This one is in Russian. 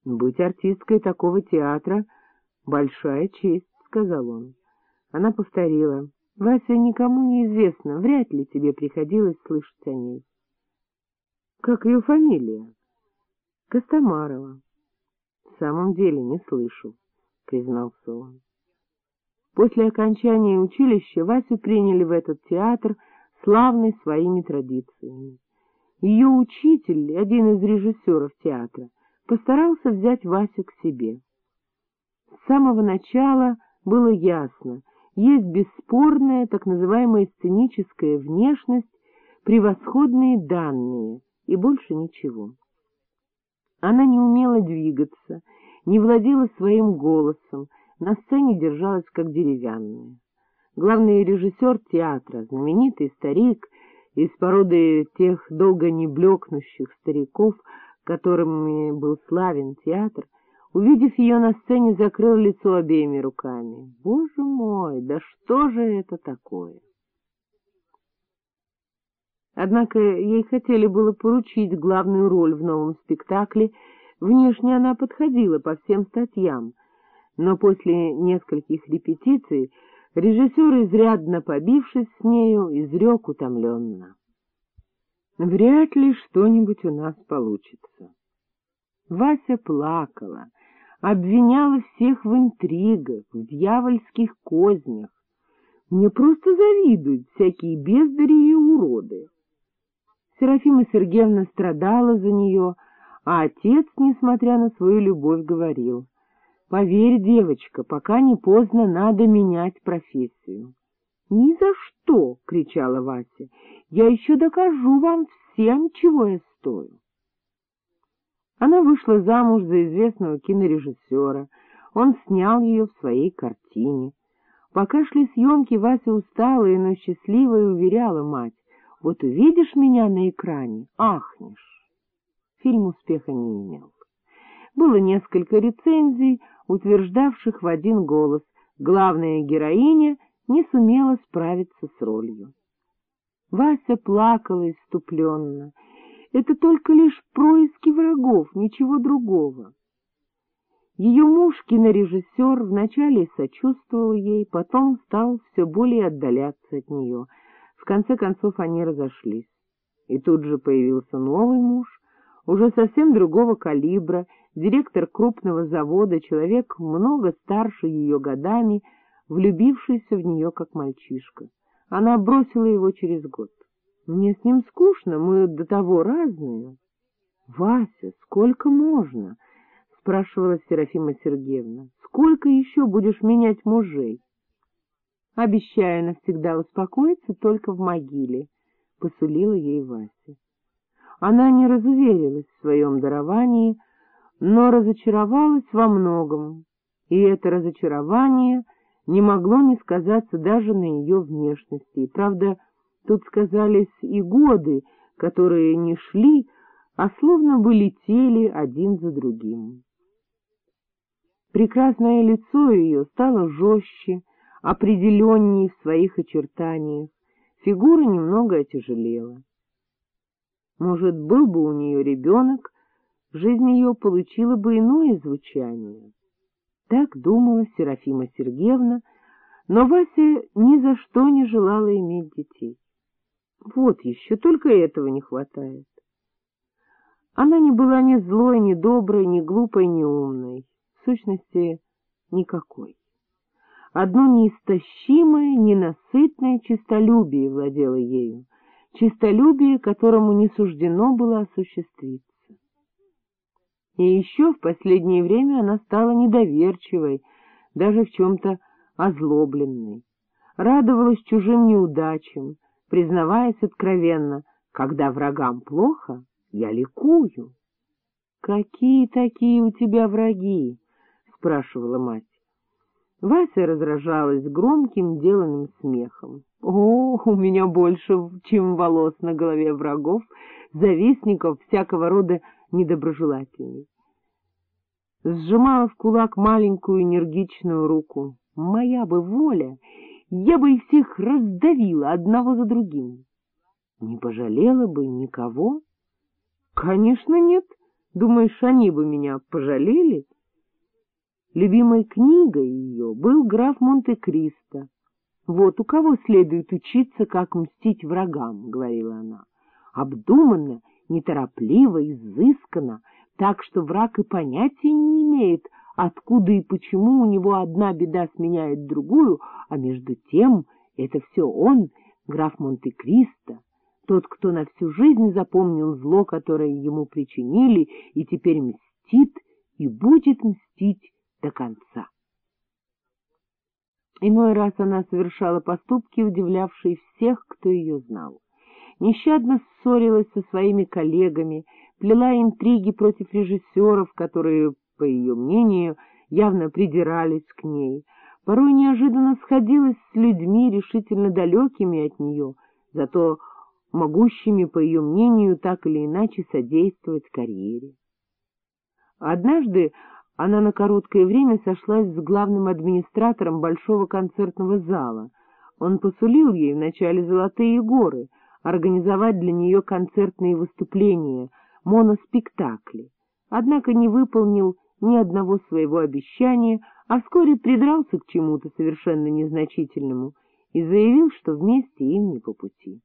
— Быть артисткой такого театра — большая честь, — сказал он. Она повторила. — Вася никому не известно, вряд ли тебе приходилось слышать о ней. — Как ее фамилия? — Костомарова. — В самом деле не слышу, — признался он. После окончания училища Васю приняли в этот театр, славный своими традициями. Ее учитель, один из режиссеров театра, постарался взять Васю к себе. С самого начала было ясно, есть бесспорная так называемая сценическая внешность, превосходные данные и больше ничего. Она не умела двигаться, не владела своим голосом, на сцене держалась как деревянная. Главный режиссер театра, знаменитый старик, из породы тех долго не блекнущих стариков, которыми был славен театр, увидев ее на сцене, закрыл лицо обеими руками. Боже мой, да что же это такое? Однако ей хотели было поручить главную роль в новом спектакле, внешне она подходила по всем статьям, но после нескольких репетиций режиссер, изрядно побившись с нею, изрек утомленно. Вряд ли что-нибудь у нас получится. Вася плакала, обвиняла всех в интригах, в дьявольских кознях. Мне просто завидуют всякие бездари и уроды. Серафима Сергеевна страдала за нее, а отец, несмотря на свою любовь, говорил, «Поверь, девочка, пока не поздно, надо менять профессию». «Ни за что!» — кричала Вася. «Я еще докажу вам всем, чего я стою». Она вышла замуж за известного кинорежиссера. Он снял ее в своей картине. Пока шли съемки, Вася усталая, но счастливая уверяла мать. «Вот увидишь меня на экране, ахнешь». Фильм успеха не имел. Было несколько рецензий, утверждавших в один голос «Главная героиня — не сумела справиться с ролью. Вася плакала иступленно. Это только лишь происки врагов, ничего другого. Ее муж, кинорежиссер, вначале сочувствовал ей, потом стал все более отдаляться от нее. В конце концов они разошлись. И тут же появился новый муж, уже совсем другого калибра, директор крупного завода, человек много старше ее годами, влюбившийся в нее как мальчишка. Она бросила его через год. Мне с ним скучно, мы до того разные. — Вася, сколько можно? — спрашивала Серафима Сергеевна. — Сколько еще будешь менять мужей? — Обещаю навсегда успокоиться только в могиле, — посулила ей Вася. Она не разуверилась в своем даровании, но разочаровалась во многом, и это разочарование — не могло не сказаться даже на ее внешности. Правда, тут сказались и годы, которые не шли, а словно бы летели один за другим. Прекрасное лицо ее стало жестче, определеннее в своих очертаниях, фигура немного отяжелела. Может, был бы у нее ребенок, жизнь ее получила бы иное звучание. Так думала Серафима Сергеевна, но Вася ни за что не желала иметь детей. Вот еще, только этого не хватает. Она не была ни злой, ни доброй, ни глупой, ни умной. В сущности, никакой. Одно неистощимое, ненасытное чистолюбие владело ею, чистолюбие, которому не суждено было осуществиться. И еще в последнее время она стала недоверчивой, даже в чем-то озлобленной. Радовалась чужим неудачам, признаваясь откровенно, когда врагам плохо, я ликую. — Какие такие у тебя враги? — спрашивала мать. Вася разражалась громким деланным смехом. — О, у меня больше, чем волос на голове врагов, завистников всякого рода недоброжелательный. Сжимала в кулак маленькую энергичную руку. Моя бы воля, я бы их всех раздавила одного за другим. Не пожалела бы никого? Конечно, нет, Думаешь, они бы меня пожалели? Любимой книгой ее был граф Монте-Кристо. Вот у кого следует учиться, как мстить врагам, — говорила она. Обдуманно, неторопливо, изысканно, так что враг и понятия не имеет, откуда и почему у него одна беда сменяет другую, а между тем это все он, граф Монте-Кристо, тот, кто на всю жизнь запомнил зло, которое ему причинили, и теперь мстит и будет мстить до конца. Иной раз она совершала поступки, удивлявшие всех, кто ее знал. Нещадно ссорилась со своими коллегами, плела интриги против режиссеров, которые, по ее мнению, явно придирались к ней, порой неожиданно сходилась с людьми, решительно далекими от нее, зато могущими, по ее мнению, так или иначе содействовать карьере. Однажды она на короткое время сошлась с главным администратором большого концертного зала. Он посулил ей вначале золотые горы, организовать для нее концертные выступления, моноспектакли, однако не выполнил ни одного своего обещания, а вскоре придрался к чему-то совершенно незначительному и заявил, что вместе им не по пути.